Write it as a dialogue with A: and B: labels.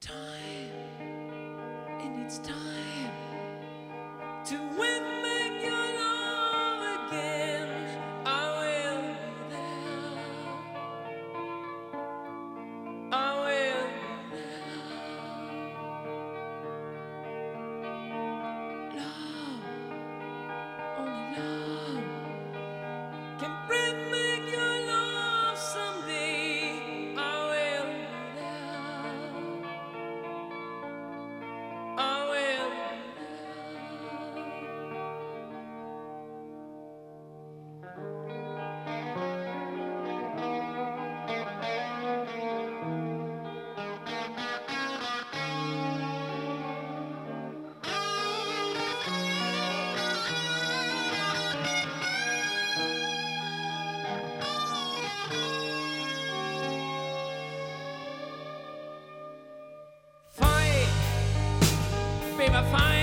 A: Time, and it's time. There.